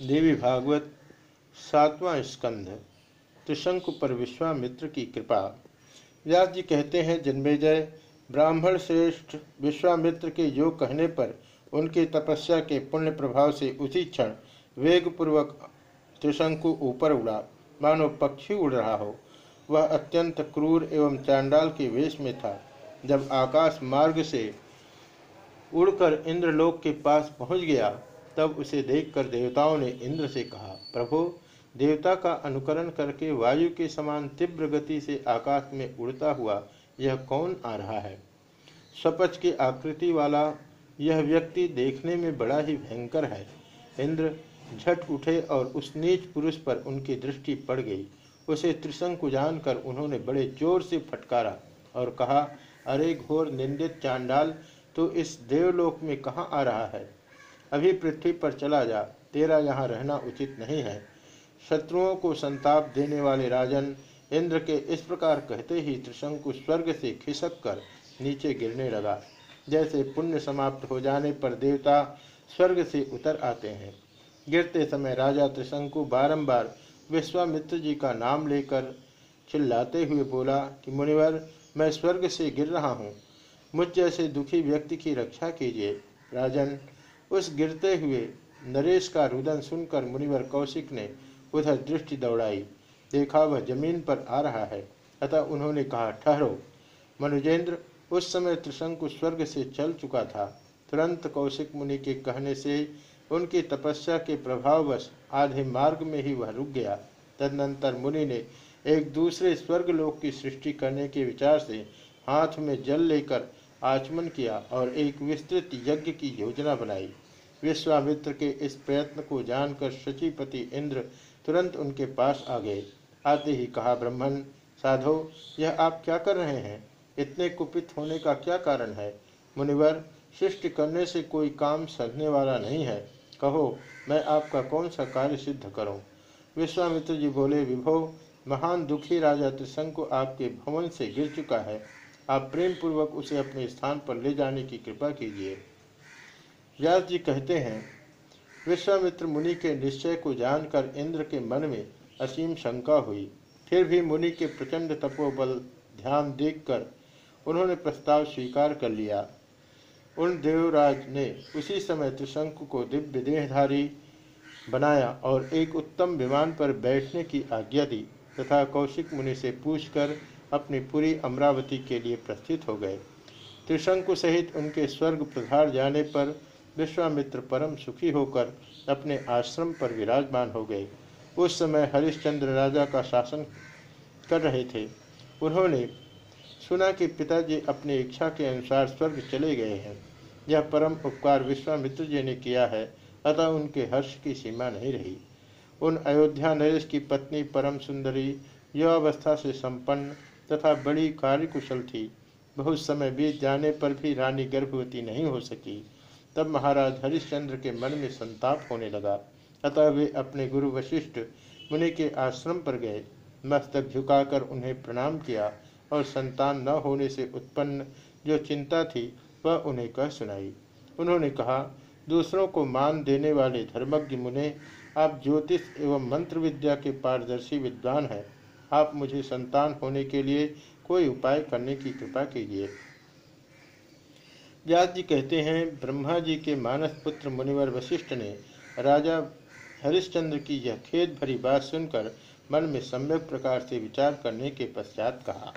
देवी भागवत सातवां स्कंध, त्रिशंकु पर विश्वामित्र की कृपा। व्यास जी कहते हैं जन्मेजय ब्राह्मण श्रेष्ठ विश्वामित्र के योग कहने पर उनकी तपस्या के पुण्य प्रभाव से उसी क्षण वेगपूर्वक त्रिशंकु ऊपर उड़ा। मानो पक्षी उड़ रहा हो। वह अत्यंत क्रूर एवं चांडाल के वेश में था। जब आकाश मार्ग से उड़कर इंद्रलोक के पास पहुँच गया तब उसे देखकर देवताओं ने इंद्र से कहा, प्रभु, देवता का अनुकरण करके वायु के समान तीव्र गति से आकाश में उड़ता हुआ यह कौन आ रहा है? स्वपच की आकृति वाला यह व्यक्ति देखने में बड़ा ही भयंकर है। इंद्र झट उठे और उस नीच पुरुष पर उनकी दृष्टि पड़ गई। उसे त्रिशंकु जानकर उन्होंने बड़े ज़ोर से फटकारा और कहा, अरे घोर निंदित चांडाल तो इस देवलोक में कहाँ आ रहा है? अभी पृथ्वी पर चला जा, तेरा यहाँ रहना उचित नहीं है। शत्रुओं को संताप देने वाले राजन इंद्र के इस प्रकार कहते ही त्रिशंकु स्वर्ग से खिसक कर नीचे गिरने लगा। जैसे पुण्य समाप्त हो जाने पर देवता स्वर्ग से उतर आते हैं। गिरते समय राजा त्रिशंकु बारंबार विश्वामित्र जी का नाम लेकर चिल्लाते हुए बोला कि, मुनिवर, मैं स्वर्ग से गिर रहा हूँ। मुझ जैसे दुखी व्यक्ति की रक्षा कीजिए। राजन उस गिरते हुए नरेश का रुदन सुनकर मुनिवर कौशिक ने उधर दृष्टि दौड़ाई। देखा वह ज़मीन पर आ रहा है। अतः उन्होंने कहा, ठहरो मनुजेंद्र उस समय त्रिशंकु स्वर्ग से चल चुका था। तुरंत कौशिक मुनि के कहने से उनकी तपस्या के प्रभाववश आधे मार्ग में ही वह रुक गया। तदनंतर मुनि ने एक दूसरे स्वर्गलोक की सृष्टि करने के विचार से हाथ में जल लेकर आचमन किया और एक विस्तृत यज्ञ की योजना बनाई। विश्वामित्र के इस प्रयत्न को जानकर शचिपति इंद्र तुरंत उनके पास आ गए। आते ही कहा ब्रह्मण साधो, यह आप क्या कर रहे हैं? इतने कुपित होने का क्या कारण है? मुनिवर, शिष्ट करने से कोई काम सधने वाला नहीं है। कहो, मैं आपका कौन सा कार्य सिद्ध करूँ? विश्वामित्र जी बोले, विभो, महान दुखी राजा त्रिशंकु आपके भवन से गिर चुका है। आप प्रेम पूर्वक उसे अपने स्थान पर ले जाने की कृपा कीजिए। व्यास जी कहते हैं, विश्वामित्र मुनि के निश्चय को जानकर इंद्र के मन में असीम शंका हुई। फिर भी मुनि के प्रचंड तपोबल ध्यान देखकर उन्होंने प्रस्ताव स्वीकार कर लिया। उन देवराज ने उसी समय त्रिशंकु को दिव्य देहधारी बनाया और एक उत्तम विमान पर बैठने की आज्ञा दी तथा कौशिक मुनि से पूछकर अपनी पूरी अमरावती के लिए प्रस्थित हो गए। त्रिशंकु सहित उनके स्वर्ग प्रधार जाने पर विश्वामित्र परम सुखी होकर अपने आश्रम पर विराजमान हो गए। उस समय हरिश्चंद्र राजा का शासन कर रहे थे। उन्होंने सुना कि पिताजी अपनी इच्छा के अनुसार स्वर्ग चले गए हैं। यह परम उपकार विश्वामित्र जी ने किया है, अतः उनके हर्ष की सीमा नहीं रही। उन अयोध्या नरेश की पत्नी परम सुंदरी यह अवस्था से संपन्न तथा बड़ी कार्यकुशल थी। बहुत समय बीत जाने पर भी रानी गर्भवती नहीं हो सकी। तब महाराज हरिश्चंद्र के मन में संताप होने लगा। अतः वे अपने गुरु वशिष्ठ मुनि के आश्रम पर गए। मस्तक झुकाकर उन्हें प्रणाम किया और संतान न होने से उत्पन्न जो चिंता थी, वह उन्हें कह सुनाई। उन्होंने कहा, दूसरों को मान देने वाले धर्मज्ञ मुने, आप ज्योतिष एवं मंत्र विद्या के पारदर्शी विद्वान हैं। आप मुझे संतान होने के लिए कोई उपाय करने की कृपा कीजिए। व्यास जी कहते हैं, ब्रह्मा जी के मानस पुत्र मुनिवर वशिष्ठ ने राजा हरिश्चंद्र की यह खेत भरी बात सुनकर मन में सम्यक प्रकार से विचार करने के पश्चात कहा।